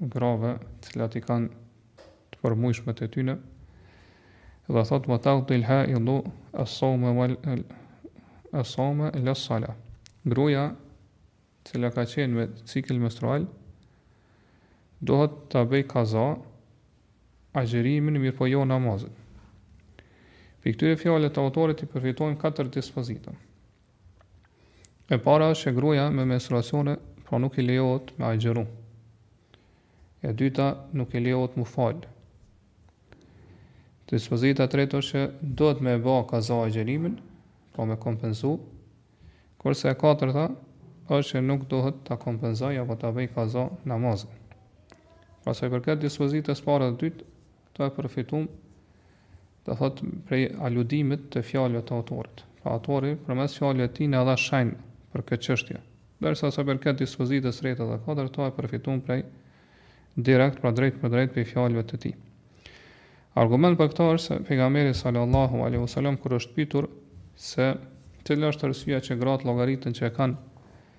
grave cilat i kanë të përmujshmet e tyne, dhe thotë ma takdil haidu es-saume, es-saume la es-sala. Gruja cila ka qenë me cikl menstrual, dohet ta bëjë kaza agjerimin mirëpo jo namazin. Pej këtyre fjalëve t'autorit i përfitojmë katër dispozita. E para është që gruaja me menstruacione pra nuk i lejohet me agjëru. E dyta nuk i lejohet mu fal. Dispozita e tretë është që dohet me e ba kaza agjërimin, pra me kompenzu. Kurse e katërta është që nuk dohet ta kompenzojë apo ta bëjë kaza namazin. Pra sa i përket dispozitës së parë dhe të dytë, Këto e përfitum do të thotë prej aludimit të fjalëve të autorit. Pra autori përmes fjalëve të tij na dha shenjë për këtë çështje. Ndërsa sa i përket dispozitës tretë edhe katërt, e përfitum prej direkt pra drejtpërdrejt prej fjalëve të tij. Argument për këtë është se pejgamberi sallallahu alaihi wasallam kur është pyetur se cila është arsyeja që gratë llogariten që e kanë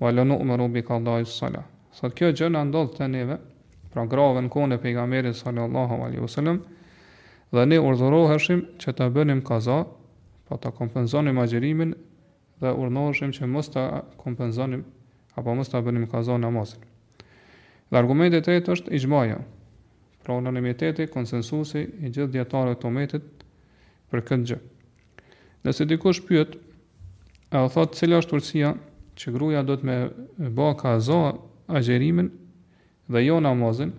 Wa la nu'maru bi qada'i s-salah. Thotë kjo gjë na ndodhte neve, pra grave në kohën e Pejgamberit sallallahu alaihi wasallam, dhe ne urdhëroheshim që ta bënim kaza, apo ta kompenzonim agjërimin dhe urdhëroheshim që mos ta kompenzonim apo mos ta bënim kaza namazin. Dhe argumenti i tretë është ixhmaja. Pra unanimiteti, konsensusi i gjithë dijetarëve të umetit për këtë gjë. Nëse dikush pyet, e thotë cila është urtësia që gruaja duhet me ba kaza agjerimin dhe jo namazin?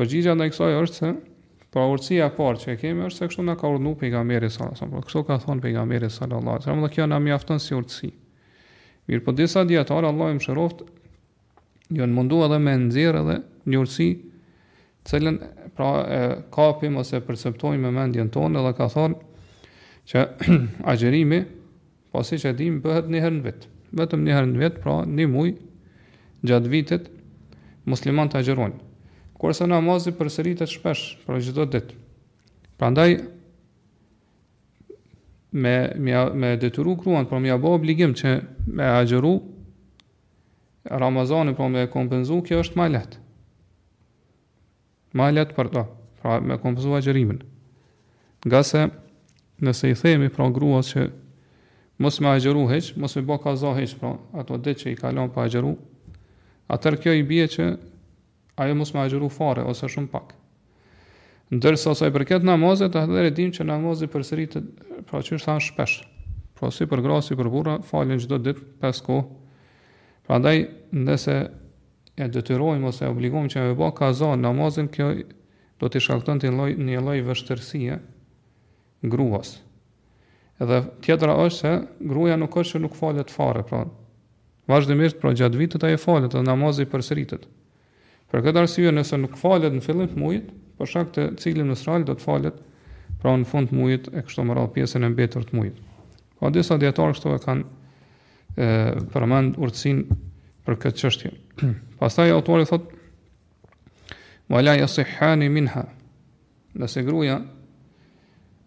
Përgjigja ndaj kësaj është se pra urtësia e parë që e kemi është se kështu na ka urdhnu pejgamberi sallallahu alajhi wasallam. Kështu ka thënë pejgamberi sallallahu alajhi wasallam dhe kjo na mjafton si urtësi. Mirëpo disa dijetarë Allahu i mëshiroftë Janë mundu edhe me nxjerrë edhe një urtësi, të cilën pra e kapim ose e perceptojmë me mendjen tonë edhe kanë thonë që agjerimi, pra siç e dimë, bëhet një herë në vit. Vetëm një herë në vit, pra një muj gjatë vitit, muslimanët agjerojnë. Kurse namazi përsëritet shpesh, pra çdo ditë. Prandaj, me, me, me detyru gruan, pra me ja bo obligim që me agjeru, Ramazanin pra me kompenzu, kjo është ma e lehtë. Ma e lehtë për ta, pra me kompenzu agjërimin. Ngase, nëse i themi pra gruas që mos me agjëru hiç, mos me bo kaza hiç, pra ato ditë që i kalon pa agjëru, atëherë kjo i bie që ajo mos me agjëru fare ose shumë pak. Ndërsa sa i përket namazit, atëherë dimë që namazi përsëritet, pra që është shpesh. Pra si për gra, si për burra, falen çdo ditë pesë kohë. Prandaj, nëse e detyrojmë ose e obligojmë që me ba kaza namazin, kjo do të shkaktonte një lloj një lloj vështirësie gruas. Edhe tjetra është se gruaja nuk është se nuk falet fare, pra vazhdimisht pra gjatë vitit ajo falet dhe namazi përsëritet. Për këtë arsye nëse nuk falet në fillim të mujit, për shkak të ciklit menstrual do të falet pra në fund të mujit e kështu me radhë pjesën e mbetur të mujit. Ka po disa dietarë këtu e kanë përmend urtësin për këtë çështje. Pastaj autori thotë Wa la yasihhani minha. Nëse gruaja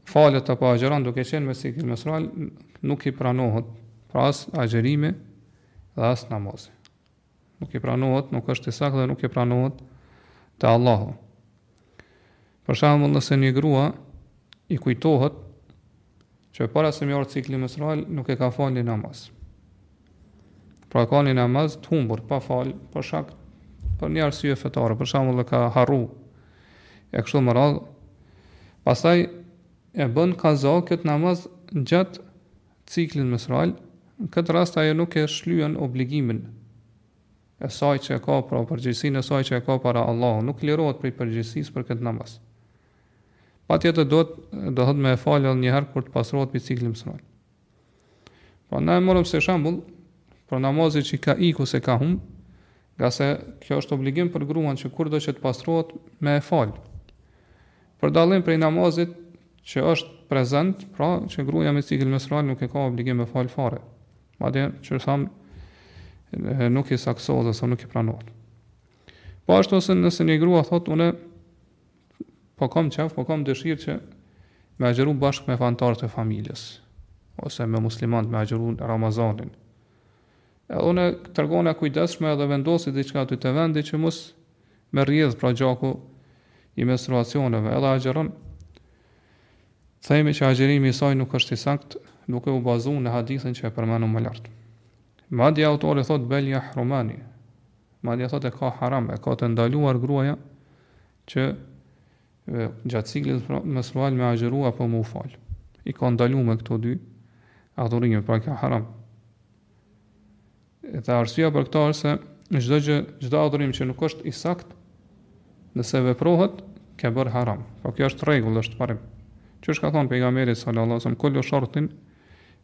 falet apo agjeron duke qenë me cikël menstrual, nuk i pranohet pra as agjerimi dhe as namazi. Nuk i pranohet, nuk është i saktë dhe nuk i pranohet te Allahu. Për shembull, nëse një grua i kujtohet që para se me i ardhë cikli menstrual nuk e ka falë një namaz. Pra ka një namaz të humbur, pa falë, për shkak, për një arsye fetare, për shembull e ka harru, e kështu me radhë, pastaj e bën kaza këtë namaz gjatë ciklit menstrual, në këtë rast ajo nuk e shlyen obligimin e saj që e ka, pra përgjegjësinë e saj që e ka para Allahut, nuk lirohet prej përgjegjësisë për këtë namaz. Patjetër do të duhet me e falë edhe një herë kur të pastrohet prej ciklit menstrual. Pra na e morëm si shembull për namazin që ka ik, që ka humb, ngase kjo është obligim për gruan që kurdo që të pastrohet me e falë. Për dallim prej namazit që është prezent, pra që gruaja me cikël menstrual nuk e ka obligim me falë fare. Madje qysh thamë, nuk i saktësohet dhe as nuk i pranohet. Po ashtu se nëse një grua thot unë po kam qef, po kam dëshirë që me agjëru bashkë me anëtarët e familjes, ose me muslimanët me agjëru Ramazanin. E unë tregohna e kujdesshme edhe vendosi diçka te vendi që mos me rrjedhë pra gjaku i menstruacioneve, edhe agjëron Themi që agjërimi i saj nuk është i saktë, duke u bazu në hadithin që e përmendëm më lart. Madje autori thotë bel yahrumani. Madje thotë e ka haram, e ka të ndaluar gruaja që gjatë ciklit menstrual me agjëru apo me u fal. I ka të ndalume këto dy adhurime, pra i ka haram. Dhe arsyeja për këtë është se çdo gjë, çdo adhurim që nuk është i saktë, nëse veprohet, ka bërë haram. Po kjo është rregull, është parim. Qysh ka thënë pejgamberi sallallahu alajhi wasallam, "Kullu shartin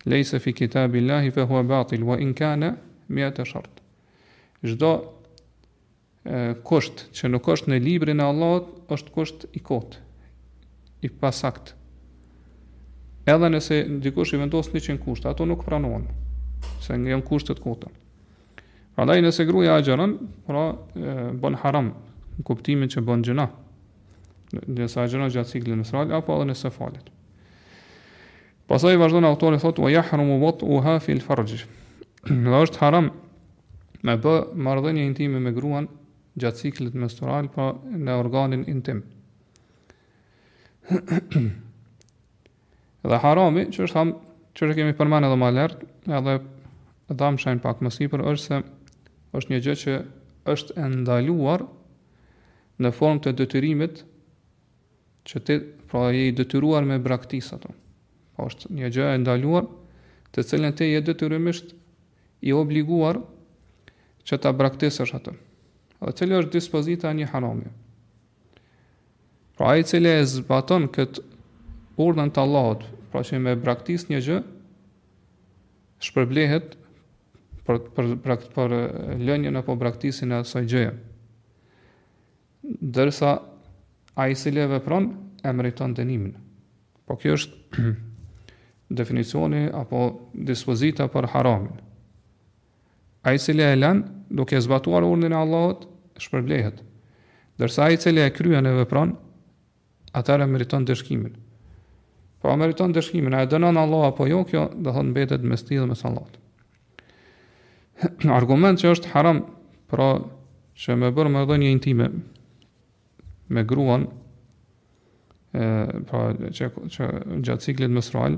laysa fi kitabillahi fa huwa batil wa in kana mi'ata shart." Çdo kusht që nuk është në librin e Allahut është kusht i kotë i pasaktë edhe nëse dikush i vendos 100 kushte ato nuk pranohen se janë kushte të kota prandaj nëse gruaja agjëron pra bën haram në kuptimin që bën gjynah nëse agjëron gjatë ciklit menstrual apo edhe nëse falet pastaj vazhdon autori thotë wa yahrumu wat'uha fil farj dhe është haram Me bë marrëdhënie intime me gruan gjatë ciklit menstrual, pra në organin intim. dhe harami, që është ham, që është kemi përmend edhe ma lart, edhe e thamë shpjegimin pak më sipër, është se është një gjë që është e ndaluar në formë të detyrimit që ti pra je i detyruar me braktis atë. Po është një gjë e ndaluar, të cilën ti je detyrimisht i obliguar që ta braktisësh atë. Dhe cila është dispozita e një harami. Pra ai i cili e zbaton këtë urdhër të Allahut, pra që me braktis një gjë, shpërblehet për, për, për, për lënien apo braktisjen e asaj gjëje. Ndërsa ai i cili e vepron e meriton dënimin. Po kjo është definicioni apo dispozita për haramin. Ai i cili e lën duke zbatuar urdhrin e Allahut, shpërblehet. Ndërsa ai i cili e kryen e vepron atëherë meriton ndëshkimin. Pra meriton ndëshkimin. A e dënon Allahu apo jo? Kjo do të thotë mbetet mes tij dhe mes Allahut. Argument që është haram, pra që me bërë marrëdhënie intime me gruan e pra që që gjatë ciklit menstrual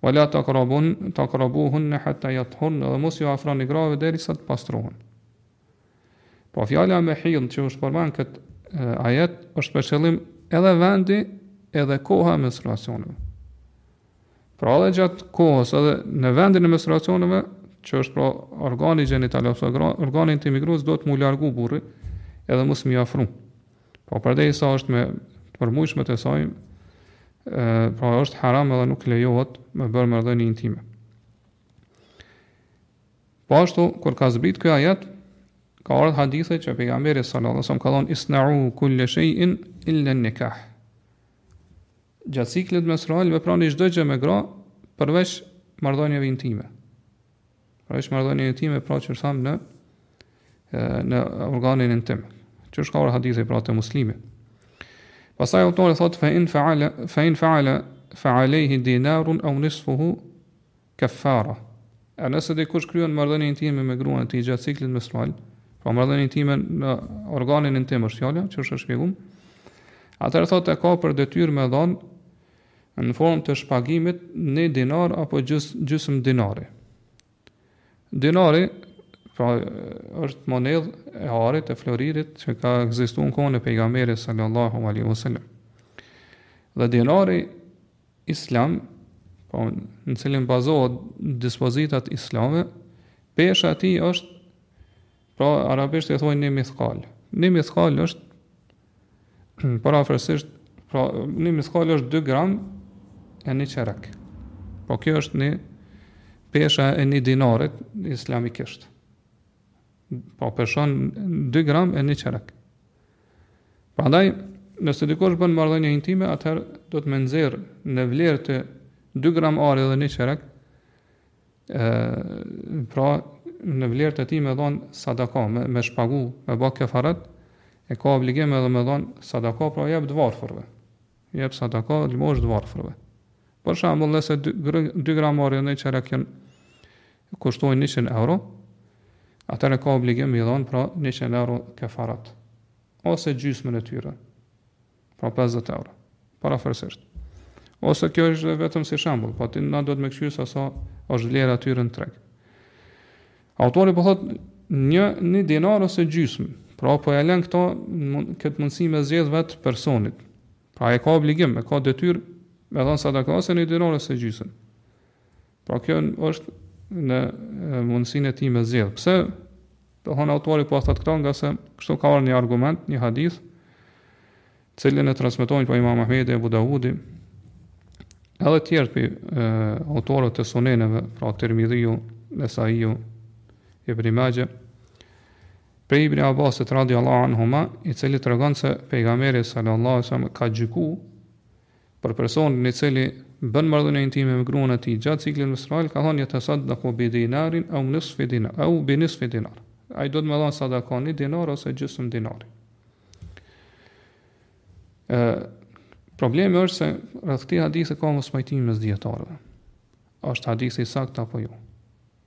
Wala taqrabun taqrabuhun hatta yathurn, dhe mos ju afroni grave derisa të pastrohen. Po fjala mehidh që është përmend n'kët ajet është për qëllim edhe vendi edhe koha e menstruacioneve. Pra edhe gjatë kohës edhe në vendin e menstruacioneve, që është pra organi gjenital ose organi intim i gruas do të thotë me u largu burri edhe mos me iu afru. Po përderisa është me të përmujshme të saj, pra është haram edhe nuk lejohet me bërë marrëdhënie intime. Po ashtu, kur ka zbrit ky ajet, ka ardhë hadithi që pejgamberi sallallahu alaihi wasallam ka thonë isna'u kulla shay'in illa nikah. Gjatë ciklit menstrual veproni çdo gjë me gra përveç marrëdhënieve intime. Përveç marrëdhënieve intime, pra që është thamë në, në organin intim. Siç ka ardhë hadithi pra te Muslimi. Pastaj autori thotë, fa in faale, fa in faale, fa alehi dinarun au nisfuhu, Kefara, E nëse dikush kryen marrëdhënie intime me gruan e tij gjatë ciklit menstrual, pra marrëdhënie intime në organin intim është fjala, që është shpjeguar, atëherë thotë e ka për detyrë me dhonë në formë të shpagimit një dinar apo gjys, gjysmë dinari. Dinari, pra është monedhë e arit, e floririt, që ka egzistu në kohën e pejgamberit sallallahu alaihi wasallam. Dhe dinari Islam, pra në cilin bazohet dispozitat islame, pesha e tij është pra arabisht i thonë një mithkal. Një mithkal është përafërsisht pra një mithkal është 2 gram e një çerek. Po kjo është një pesha e një dinarit islamikisht. Po peshon 2 gram e një çerek. Prandaj, nëse dikush bën marrëdhënie intime, atëherë duhet me nxjerr në vlerë të 2 gram ari dhe një çerek, ë pra në vlerë të tij me dhon sadaka, me me shpagu, me ba kefaret, e ka obligim edhe me dhon sadaka pra jep t'varfërve. Jep sadaka lëmoshë t'varfërve. Për shembull, nëse 2 gram ari dhe një çerek janë kushtojnë njëqind euro, atëherë ka obligim me i dhënë pra njëqind euro kefaret ose gjysmën e tyre. Pra 50 euro. Përafërsisht. Ose kjo është vetëm si shembull, po tash duhet me kqyr sa sa është vlera e tyre në treg. Autori po thotë një një dinar ose gjysmë. Pra po e lën kët këtë mundësi me zgjedh vet personit. Pra e ka obligim, e ka detyrë me dhënë sadaka ose një dinar ose gjysmë. Pra kjo është në mundësinë e tij me zgjedh. Pse? Domethonë autori po thotë këto ngase kështu ka ardhur një argument, një hadith, të cilin e transmetojnë pra Imam Ahmedi, Ebu Davudi, edhe tjerë prej autorëve e suneneve, pra Tirmidhiu, Nesaiu, Ibn Maxhe, prej Ibn Abbasit radi Allah anhuma, i cili tregon se pejgamberi sallallahu sallam ka gjyku Për personin i cili bën marrëdhënie intime me gruan e tij gjatë ciklit menstrual, ka thënë yatasaddaqu bi dinarin aw nisfi dinar aw bi nisfi dinar. Ai duhet me dhënë sadaka një dinar ose gjysmë dinari. Ë problemi është se rreth këtij hadithi ka mospajtim mes dijetarëve. Është hadith i saktë apo jo?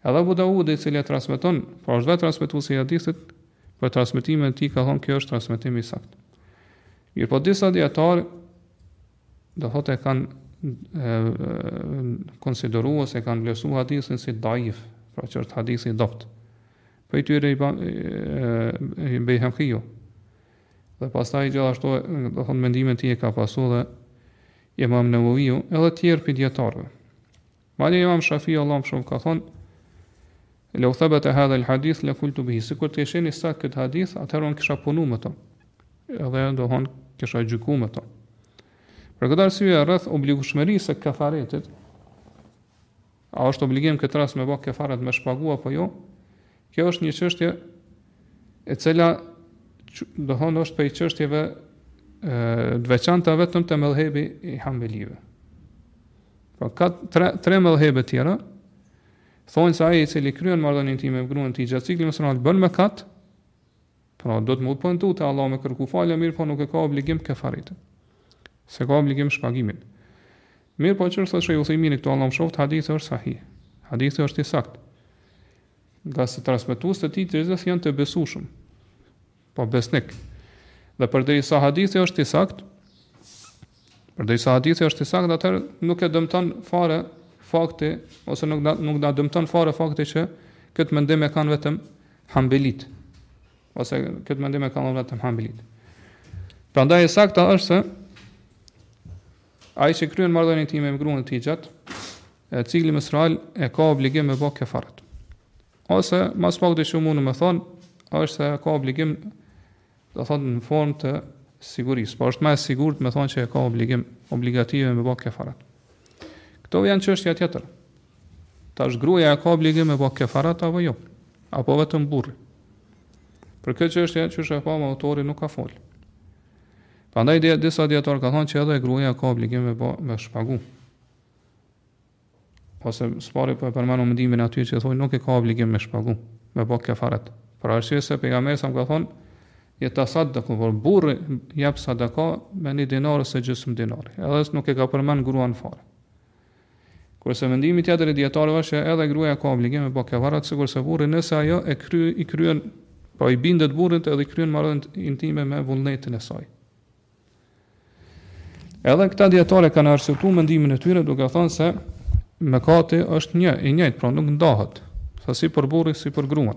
Edhe Abu Daudi i cili e transmeton, pra është vetë transmetuesi i hadithit, për transmetimin e tij ka thonë kjo është transmetim i saktë. Mirëpo disa dijetarë, do thotë e kanë konsideru ose e kanë vlerësu hadithin si daif, pra që është hadith i dobët. Prej tyre Bejhekiu. Dhe pastaj gjithashtu, domethonë mendimin e tij e ka pasu dhe imam Neveviu, edhe tjerë prej dijetarëve. Madje Imam Shafi Allahu e mëshiroftë ka thonë Lau thabata hadha al-hadith la kultu bihi. Sikur të ishte i saktë ky hadith, atëherë unë kisha punu me to. Edhe dothon kisha gjyku me to. Për këtë arsye rreth obligueshmërisë së kafaretit, a është obligim këtë rast me bë kafaret me shpagu apo jo? Kjo është një çështje e cila do thonë është prej çështjeve të veçanta vetëm te medhhebi i hanbelive. Pra ka tre tre medhhebe tjera. Thonë se ai i cili kryen marrëdhënie intime me gruan e tij gjatë ciklit menstrual bën mëkat. Pra duhet me u pendu te Allahu me kërku falje mirëpo nuk e ka obligim kefaretin. S'e ka obligim shpagimin. Mirëpo ç'është thotë Uthejmini këtu Allahu e mëshiroftë hadithi është sahih. Hadithi është i saktë. Ngase transmetuesit e tij të gjithë janë të besueshëm. Po besnik. Dhe përderisa hadithi është i saktë, përderisa hadithi është i saktë, atëherë nuk e dëmton fare fakti ose nuk na nuk na dëmton fare fakti që këtë mendim e kanë vetëm hanbelit. Ose këtë mendim e kanë vetëm hanbelit. Prandaj e sakta është se Ai që kryen marrëdhënie intime me gruan e tij gjatë ciklit menstrual e ka obligim me bë kefaret. Ose më s'pakut mund me thon, është s'e ka obligim do thot në formë të sigurisë, por është më e sigurt me thon që e ka obligim obligative me bë kefaret. Këtu vjen çështja tjetër. Tash gruaja ka obligim me bë kefaret apo jo? Apo vetëm burri? Për këtë çështje që siç e pamë autori nuk ka fol. Prandaj dhe disa dietar ka thonë që edhe gruaja ka obligim me bë me shpagu. Ose s'pari po e përmend mendimin e atyre që thonë nuk e ka obligim me shpagu, me bë kefaret. Për arsye se pejgamberi alejhi selam ka thonë jetesaddeku pra burri jap sadaka me një dinar ose gjysmë dinari. Edhe as nuk e ka përmend gruan fare. Kurse mendimi tjetër i dijetarëve është që edhe gruaja ka obligim me bë kefaret sikurse burri nëse ajo e kry, i kryen po i bindet burrit edhe i kryen marrëdhëniet intime me vullnetin e saj. Edhe këta dijetarë kanë arsyetuar mendimin e tyre duke thënë se mëkati është një i njëjtë, pra nuk ndahet, se si për burrin si për gruan.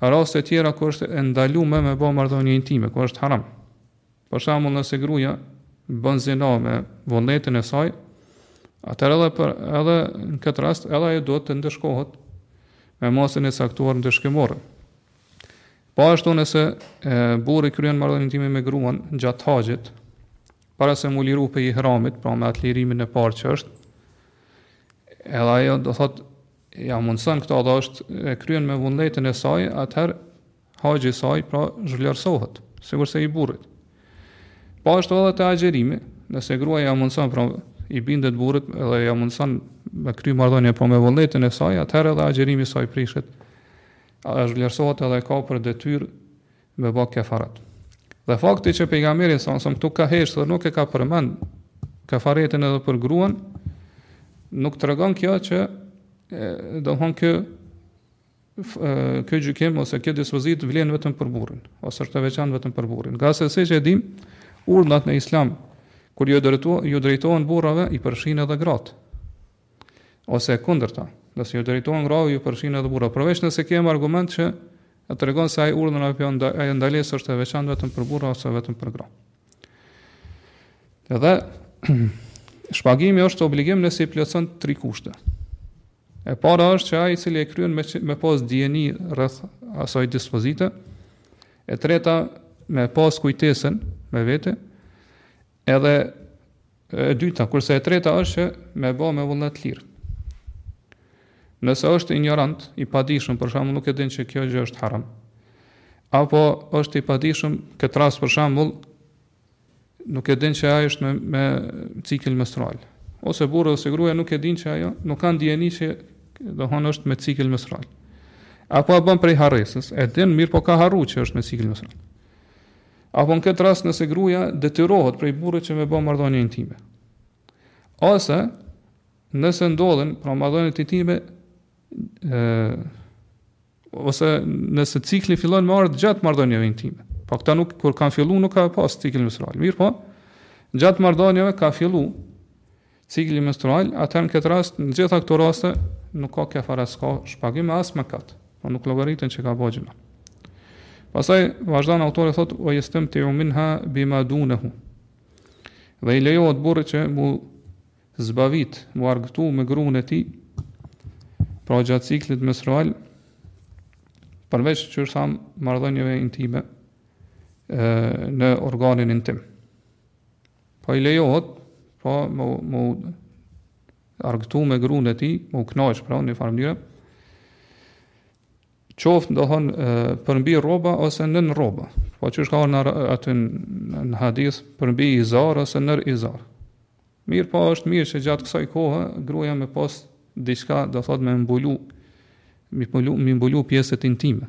Raste tjera kur është e ndaluar me bë marrëdhënie intime, kur është haram. Për shembull, nëse gruaja bën zina me vullnetin e saj, atëherë edhe për edhe në këtë rast edhe ajo duhet të ndëshkohet me masën e caktuar ndëshkimore. Po ashtu nëse burri kryen marrëdhënie intime me gruan gjatë haxhit, para se m'u liru prej ihramit, pra me atë lirimin e parë që është, edhe ajo do thot, ja mundëson këta dhe është e kryen me vullnetin e saj, atëherë haxhi i saj pra zhvlerësohet, sikurse i burrit. Po ashtu edhe te agjerimi, nëse gruaja ja mundëson pra i bindet burrit edhe ja mundëson me kry marrëdhënie pra me vullnetin e saj, atëherë edhe agjerimi i saj prishet, a zhvlerësohet edhe ka për detyrë me ba kefaret. Dhe fakti që pejgamberi salallahu alejhi ve selem këtu ka heshtë dhe nuk e ka përmend kefaretin edhe për gruan, nuk tregon kjo që do thon kjo kjo gjykim ose kjo dispozitë vlen vetëm për burrin ose është e veçantë vetëm për burrin. Ngase siç e dim, urdhnat në Islam kur ju drejtohen ju drejtohen burrave i përfshijnë edhe gratë. ose e kundërta. Nëse ju drejtohen grave, i përfshijnë edhe burrat. Përveç nëse kemi argument që e tregon se ai urdhër apo ajo ndalesë është e veçantë vetëm për burra ose vetëm për gra. Edhe shpagimi është obligim nëse i plotëson tri kushte. E para është që ai i cili e kryen me me pas dijeni rreth asaj dispozite. E treta me pas kujtesën me vete. Edhe e dyta, kurse e treta është që me bë me vullnet të lirë. Nëse është injorant, i padishëm, për shembull nuk e din që kjo gjë është haram. Apo është i padishëm këtë rast për shembull nuk e din që ajo është me me cikël menstrual. Ose burri ose gruaja nuk e din që ajo nuk kanë dijeni që do të thonë është me cikël menstrual. Apo e bën prej harresës, e din mirë po ka harruar që është me cikël menstrual. Apo në këtë rast nëse gruaja detyrohet prej burrit që me bë marrëdhënie intime. Ose nëse ndodhen pra marrëdhëniet intime ë ose nëse cikli fillon me ardhë gjatë marrëdhënieve intime. Po këta nuk kur kanë fillu nuk ka pas cikël menstrual. Mirëpo, gjatë marrëdhënieve ka fillu Cikli menstrual, atëherë në këtë rast, në gjitha këto raste, nuk ka kefaret, s'ka shpagim e as mëkat, pra nuk llogaritet që ka bo gjynah. Pastaj, vazhdon autori e thotë, ve jestemtiu minha bima dunehu. Dhe i lejohet burrit që m'u zbavit, m'u argëtu me gruen e tij, pra gjatë ciklit menstrual, përveç siç thamë marrëdhënieve intime, në organin intim. Po i lejohet, po me, m'u argëtu me gruan e tij, m'u kënaq pra në njëfarë mënyrë. Qoftë do thon përmbi rroba ose nën rroba. Po siç ka ardh aty në hadith përmbi izar ose nër izar. Mirëpo është mirë që gjatë kësaj kohe gruaja me pas diçka do thotë me mbulu m'i mbulu, m'i mbulu pjesët intime.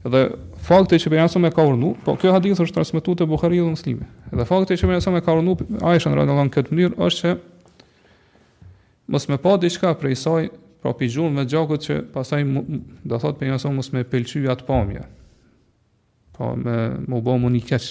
Dhe fakti që pejgamberi sa ka urnu, po kjo hadith është transmetuar te Buhariu dhe Muslimi. Dhe fakti që pejgamberi sa ka urnu Aisha radhiyallahu anha këtë mënyrë është që mos më pa diçka prej saj, pra po pi gjurmë me gjakut që pastaj do thot pejgamberi sa mos me pëlqy atë pamje. Po me mu bo me ni keq.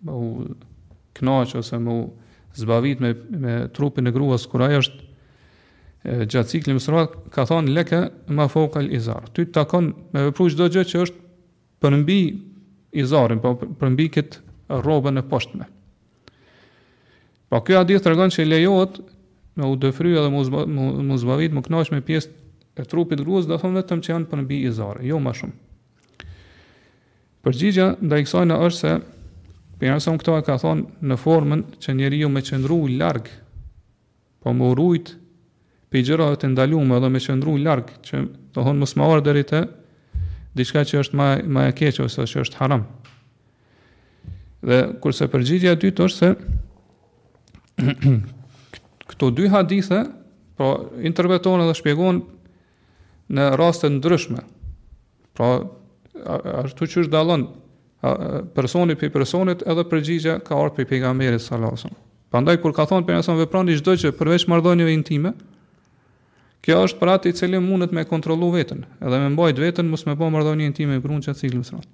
me u knaqë ose me u zbavit me, me trupin e gruas kur ajo është gjatë ciklit menstrual ka thonë leke ma fokal izar. Ty të takon me vepru çdo gjë që është përmbi izarin, po përmbi këtë rrobën e poshtme. Po ky hadith tregon që lejohet me u dëfry edhe mu zbavit, mu kënaq me pjesë e trupit grues, do thonë vetëm që janë përmbi izarin, jo ma shumë. Përgjigja ndaj kësajna është se Pejgamberi sa këto i ka thonë në formën që njeriu me qëndru larg, po me u rujt pi gjërave të ndalume dhe me qëndru larg, që do thonë mos me ardh deri te diçka që është ma e keqe ose që është haram. Dhe kurse përgjigja e dytë është se këto dy hadithe po interpretohen dhe shpjegohen në raste të ndryshme. Pra, ashtu që është dallon personi prej personit edhe përgjigja ka ardh prej pejgamberit salasën. Prandaj, kur ka thonë pejgamberi veproni çdo gjë përveç marrëdhënieve intime, kjo është për atë i cili mundet me kontrollu veten, edhe me mbajt veten, mos me bo marrëdhënie intime me grun gjatë ciklit menstrual.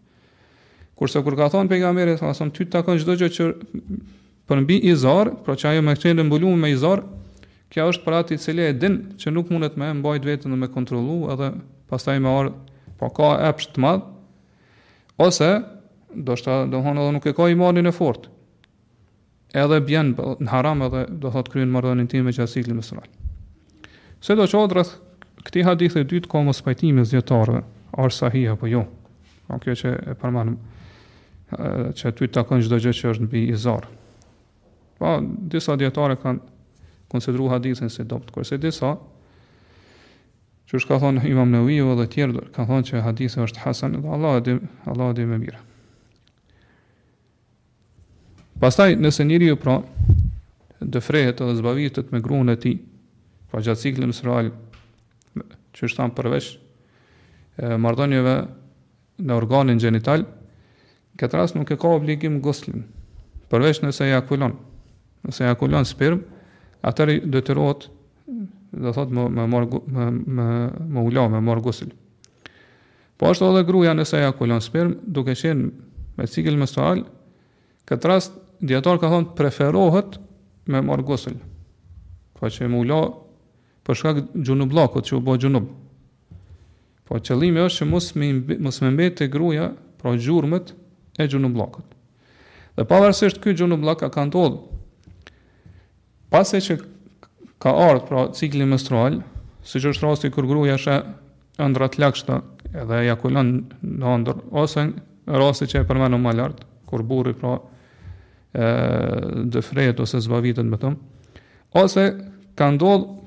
Kurse kur ka thonë pejgamberi salasën, ty të takon çdo gjë që Përmbi izar, pra që ajo me qenë mbulume me izar, kjo është për atë i cili e din që nuk mundet me mbajt veten dhe me kontrollu edhe pastaj me ardh, po ka epsh të madh, ose do shta do thonë edhe nuk e ka imanin e fortë. Edhe bjen në haram edhe do thot kryen marrëdhënie intime gjatë ciklit menstrual. Sidoqoftë rreth këtij hadithi të dytë ka mospajtime mes dijetarëve, a është sahih apo jo. Pra kjo që e përmendëm që ty të takon çdo gjë që është mbi izar. Po disa dijetarë e kanë konsideruar hadithin si të dobët, kurse disa siç ka thonë Imam Neveviu dhe tjerë, ka thonë që hadithi është hasan dhe Allahu e di, Allahu e di më mirë. Pastaj nëse njeriu pra dëfrehet edhe zbavitet me gruan e tij, pra gjatë ciklit menstrual, siç thamë përveç marrëdhënieve në organin gjenital, këtë rast nuk e ka obligim guslin, përveç nëse ejakulon. Nëse ejakulon spermë, atëherë detyrohet, do thot me, me, me, me, me, me u la, me marrë gusl. Po ashtu edhe gruaja nëse ejakulon sperm duke qenë me cikël menstrual, këtë rast dijetarët kanë thënë preferohet me marr gusl. Po që me u la për shkak xhunubllëkut që u bë gjunub. Po qëllimi është që mos me mos me mbet te gruaja pra gjurmët e xhunubllëkut. Dhe pavarësisht ky xhunubllëk ka ndodhur Pasi që ka ardhur pra cikli menstrual, siç është rasti kur gruaja sheh ëndrra të lagështa dhe ejakulon në ëndërr ose rasti që e përmendëm më lart, kur burri pra ë dëfret ose zbavitet me të, ose ka ndodhur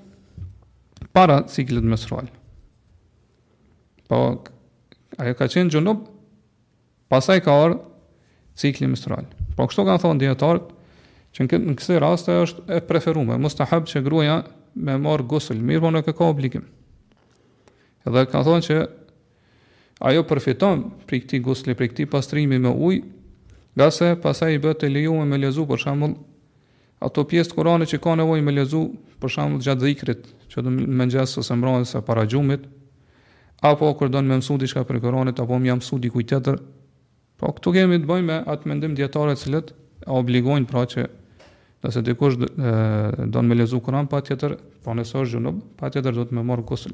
para ciklit menstrual. Po ajo ka qenë xhunub Pastaj ka ardhur cikli menstrual. Po kështu kanë thënë dijetarët që në kësi raste është e preferuar, mustehab që gruaja me marr gusl, mirëpo nuk e ka obligim. Edhe kanë thënë që ajo përfiton prej këtij gusli, prej këtij pastrimi me ujë, ngase pastaj i bëhet e lejuar me lexu për shembull Ato pjesë të Kuranit që ka nevojë me lexu, për shembull gjatë dhikrit, çdo mëngjes ose mbrëmje ose para gjumit, apo kur don me mësu diçka prej Kuranit apo me ia mësu dikujt tjetër. Pra këtu kemi të bëjmë me atë mendim dijetarëve të cilët e obligojnë pra që nëse dikush don me lexu Kur'an patjetër, pra nëse është xhunub, patjetër duhet me marr gusl.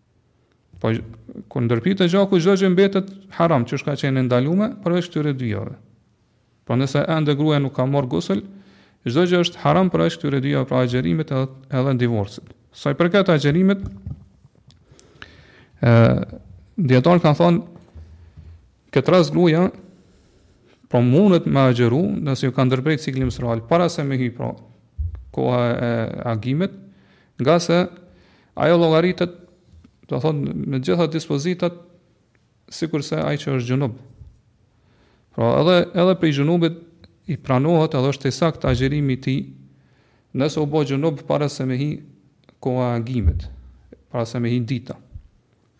Po kur ndërpritet gjaku çdo gjë mbetet haram, që ka qenë ndaluar përveç këtyre dy javëve. Po nëse ende gruaja nuk ka marr gusl, çdo gjë është haram përveç këtyre dyjave pra agjërimit edhe, edhe divorcit. Sa i përket agjërimit, ë dijetarët kanë thonë këtë rast gruaja po mundet me agjëru nëse ju ka ndërpre cikli menstrual para se me hy pra koha e agimit, ngase Ajo llogaritet, do thotë me të gjitha dispozitat sikurse ai që është xhunub. Pra edhe edhe prej xhunubit i pranohet edhe është i sakt agjërimi i tij nëse u bë xhunub para se me hi koha e agimit, para se me hi dita.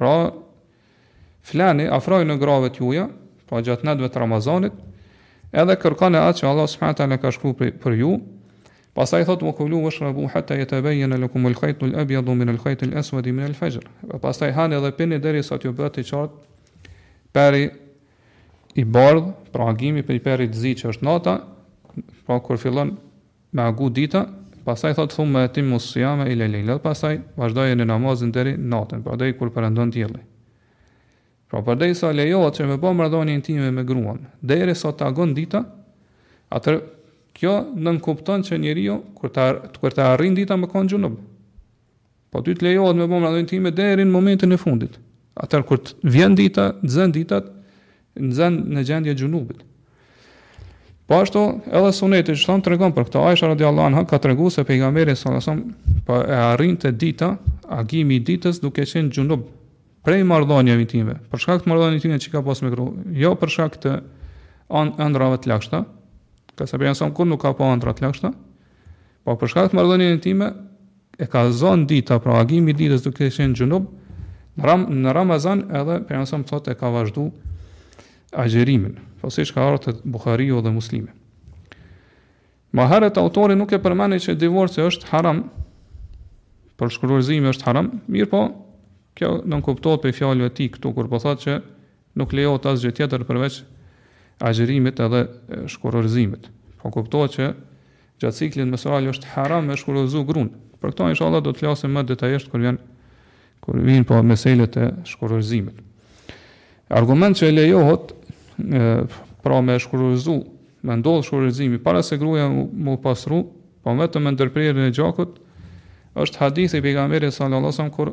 Pra, flani, afrojuni grave t'juja, pra gjatë netëve të Ramazanit, edhe kërkoni atë që Allahu subhanehu ve teala ka shkru për, për ju, pastaj thotë ve kulu veshrebu hatta jetebejjene lekumul hajtul ebjedu minel hajtil esvedi minel fexhr. Pastaj hani edhe pini derisa t'ju bëhet i qartë peri i bardhë, pra agimi prej perit të zi që është nata, pra kur fillon Me agu dita, pastaj thotë thumme etimmus sijame ilel lejl, dhe pastaj vazhdojeni namazin deri natën, pra deri kur perëndon dielli. Pra përderisa lejohet që me bo marrëdhënie intime me gruan, derisa të agon dita, atëherë kjo nënkupton që njeriu, kur të, kur ta arrin dita me konë xhunub. Po ty të lejohet me bë marrëdhënie intime deri në momentin e fundit. Atëherë kur të vjen dita, të zën dita, të zën në gjendje xhunubit. Po ashtu, edhe suneti që thonë tregon për këta, Aisha radiallahu anha ka tregu se pejgamberi alejhi selam, po e arrinte dita, agimi i ditës duke qenë xhunub, prej marrëdhënieve intime, për shkak të marrëdhënieve intime që ka pas me gru, jo për shkak të andrrave të lagështa, ngase pejgamberi alejhi selam kurrë nuk ka pa andrra të lagështa, Po për shkak të marrëdhënieve intime e ka zënë dita, pra agimi i ditës duke qenë xhunub, në ram në Ramazan edhe pejgamberi alejhi selam thotë e ka vazhdu agjerimin, po siç ka ardhur te Buhariu dhe Muslimi. Më herët autori nuk e përmendi që divorci është haram, pra shkurorëzimi është haram, mirëpo kjo nënkuptohet prej fjalëve të tij këtu kur po thotë që Nuk lejohet asgjë tjetër përveç agjerimit edhe shkurorëzimit. Po kuptohet që gjatë ciklit menstrual është haram me shkurorëzu gruan. Për këto inshallah do të flasim më detajisht kur vjen kur vijnë pra meselet e shkurorëzimit. Argument që lejohet pra me shkurorëzu, me ndodh shkurorëzimi para se gruaja mu pasru, po vetëm me ndërprerjen e gjakut, është hadithi i pejgamberit sallallahu alajhi wasallam kur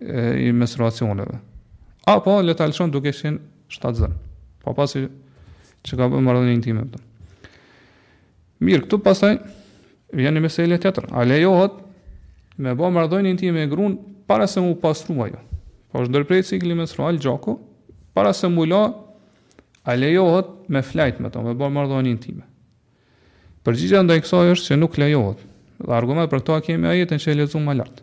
e i menstruacioneve. Apo le ta lëshon duke qenë shtatzën. Pra pasi që ka bërë marrëdhënie intime këtu. Mirë, këtu pastaj vjen një meselë tjetër. A lejohet me bë marrëdhënie intime me gruan para se mu pastru ajo? Pra është ndërpre cikli menstrual gjaku, para se mu la a lejohet me flejt me to, me bë marrëdhënie intime. Përgjigja ndaj kësaj është se nuk lejohet. Dhe argument për këto kemi ajetin që e lexuam më lart.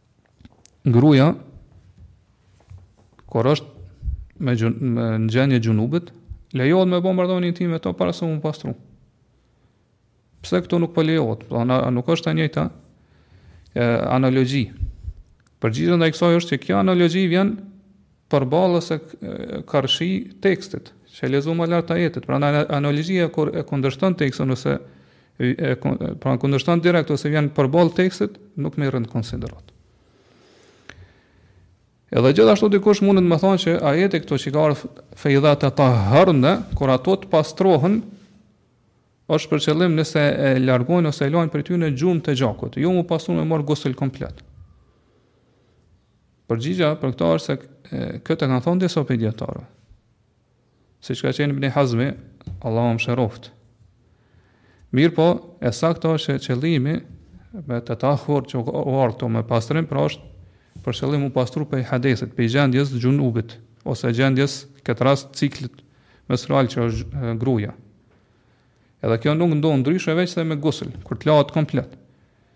gruja kur është me, xhun, me në gjendje xhunubit, lejohet me bë marrëdhënie intime me to para se mu pastru. Pse këtu nuk po lejohet? Domethënë nuk është e njëjta e, analogji. Përgjigja ndaj kësaj është që kjo analogji vjen Përballë ose karshi tekstit, që e lexuam më lart të ajetit. Pra analogjia kur e kundërshton tekstin ose e pra kundërshton direkt ose vjen përballë tekstit, nuk merret në konsideratë. Edhe gjithashtu dikush mundet me thonë që ajeti këtu që ka ardhur fe idha tetahherne, kur ato të pastrohen, është për qëllim nëse e largojnë ose e lajnë prej tyre gjurmët e gjakut, jo mu pastru me marrë gusëll komplet. Përgjigja për këto është se këtë e kanë thonë disa prej dijetarëve. Siç ka qenë Ibni Hazmi, Allahu e mëshiroftë. Mirëpo, e sakta është që qëllimi, me tetahhur që ka ardhë këtu me pastrim, pra është për qëllim mu pastru prej hadethit, prej gjendjes xhunubit, ose gjendjes këtë rast ciklit menstrual që është gruja. Edhe kjo nuk ndodh ndryshe veç se me gusëll, kur të lahet komplet.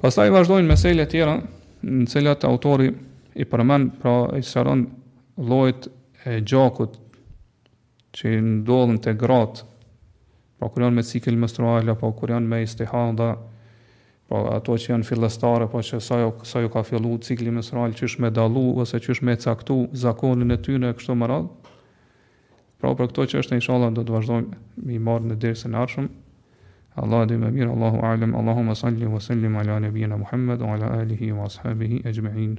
Pastaj vazhdojnë meselet tjera, në cilat autori i përmend, pra i sqaron llojet e gjakut që i ndodhin te gratë, pra kur janë me cikël menstrual apo kur janë me istihadha, pra ato që janë fillestare, po që sa ju, sa ju ka fillu cikli menstrual, qysh me dallu ose qysh me caktu zakonin e tyre e kështu me radhë. Pra për këto çështje inshallah do të vazhdojmë mi marr në dersin e ardhshëm. Allahu di më mirë, Allahu alem, Allahumma salli wa sallim ala nabina Muhammed, wa ala alihi wa ashabihi exhmain.